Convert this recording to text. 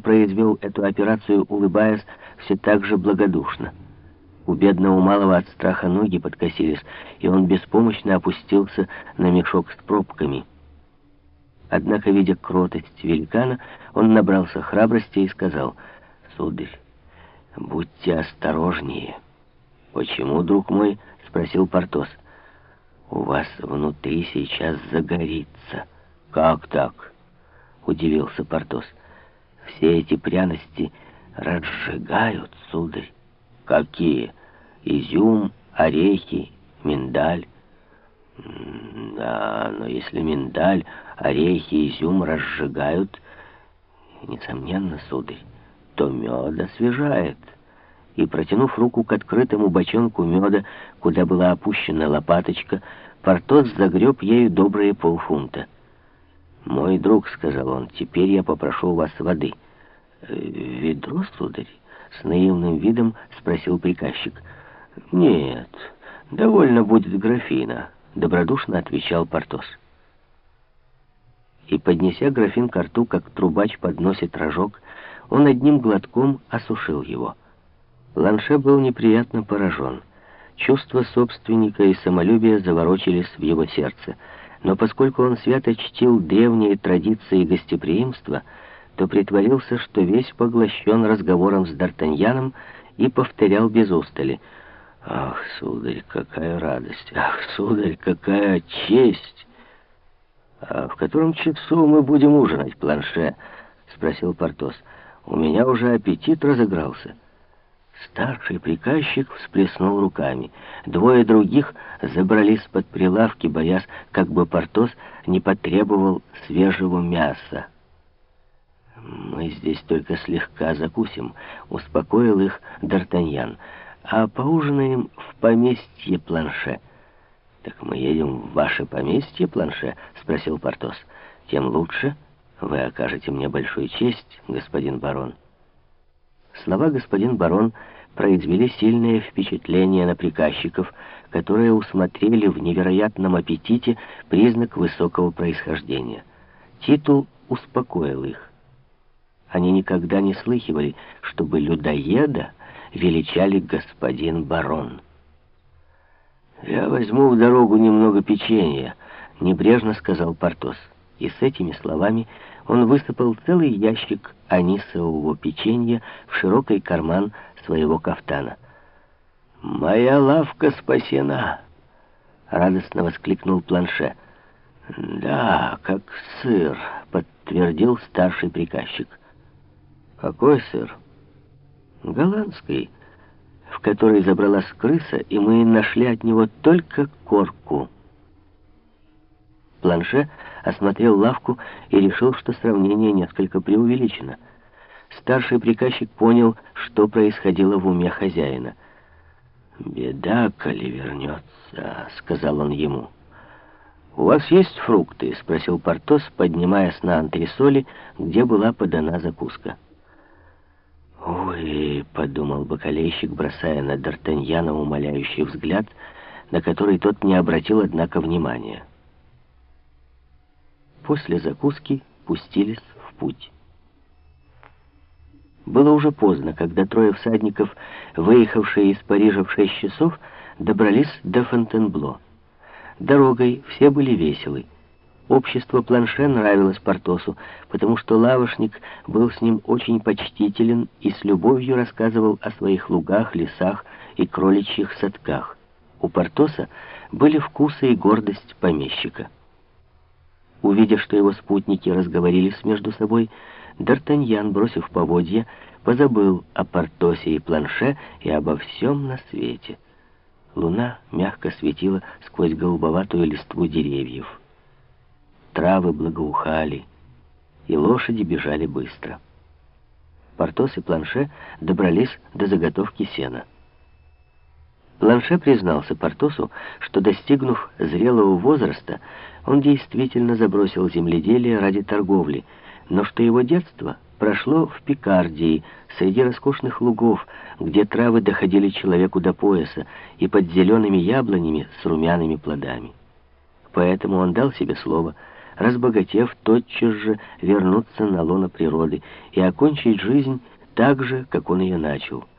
Произвел эту операцию, улыбаясь все так же благодушно. У бедного малого от страха ноги подкосились, и он беспомощно опустился на мешок с пробками. Однако, видя кротость великана, он набрался храбрости и сказал, «Сударь, будьте осторожнее». «Почему, друг мой?» — спросил Портос. «У вас внутри сейчас загорится». «Как так?» — удивился Портос. «Все эти пряности разжигают, сударь». «Какие?» «Изюм, орехи, миндаль». «Да, но если миндаль, орехи, изюм разжигают, несомненно, сударь, то мед освежает» и, протянув руку к открытому бочонку меда, куда была опущена лопаточка, Портос загреб ею добрые полфунта. «Мой друг», — сказал он, — «теперь я попрошу у вас воды». «Э, «Ведро, сударь?» — с наивным видом спросил приказчик. «Нет, довольно будет графина», — добродушно отвечал Портос. И, поднеся графин к рту, как трубач подносит рожок, он одним глотком осушил его — Ланше был неприятно поражен. Чувства собственника и самолюбия заворочились в его сердце. Но поскольку он свято чтил древние традиции гостеприимства, то притворился, что весь поглощен разговором с Д'Артаньяном и повторял без устали. «Ах, сударь, какая радость! Ах, сударь, какая честь!» «А в котором часу мы будем ужинать, планше?» — спросил Портос. «У меня уже аппетит разыгрался». Старший приказчик всплеснул руками. Двое других забрались под прилавки, боясь, как бы Портос не потребовал свежего мяса. «Мы здесь только слегка закусим», — успокоил их Д'Артаньян. «А поужинаем в поместье Планше». «Так мы едем в ваше поместье, Планше?» — спросил Портос. «Тем лучше. Вы окажете мне большую честь, господин барон». Слова господин барон произвели сильное впечатление на приказчиков, которые усмотрели в невероятном аппетите признак высокого происхождения. Титул успокоил их. Они никогда не слыхивали, чтобы людоеда величали господин барон. «Я возьму в дорогу немного печенья», — небрежно сказал Портос. И с этими словами он высыпал целый ящик анисового печенья в широкий карман своего кафтана. «Моя лавка спасена!» — радостно воскликнул Планше. «Да, как сыр», — подтвердил старший приказчик. «Какой сыр?» «Голландский, в который забралась крыса, и мы нашли от него только корку». Планше осмотрел лавку и решил, что сравнение несколько преувеличено. Старший приказчик понял, что происходило в уме хозяина. «Беда, коли вернется», — сказал он ему. «У вас есть фрукты?» — спросил Портос, поднимаясь на антресоли, где была подана закуска. «Ой», — подумал бокалейщик, бросая на Д'Артаньяна умоляющий взгляд, на который тот не обратил, однако, внимания после закуски пустились в путь. Было уже поздно, когда трое всадников, выехавшие из Парижа в шесть часов, добрались до Фонтенбло. Дорогой все были веселы. Общество Планше нравилось Портосу, потому что лавошник был с ним очень почтителен и с любовью рассказывал о своих лугах, лесах и кроличьих садках. У Портоса были вкусы и гордость помещика. Увидев, что его спутники разговорились между собой, Д'Артаньян, бросив поводья, позабыл о Портосе и Планше и обо всем на свете. Луна мягко светила сквозь голубоватую листву деревьев. Травы благоухали, и лошади бежали быстро. Портос и Планше добрались до заготовки сена. Планше признался Портосу, что, достигнув зрелого возраста, он действительно забросил земледелие ради торговли, но что его детство прошло в Пикардии, среди роскошных лугов, где травы доходили человеку до пояса, и под зелеными яблонями с румяными плодами. Поэтому он дал себе слово разбогатев, тотчас же вернуться на лоно природы и окончить жизнь так же, как он ее начал.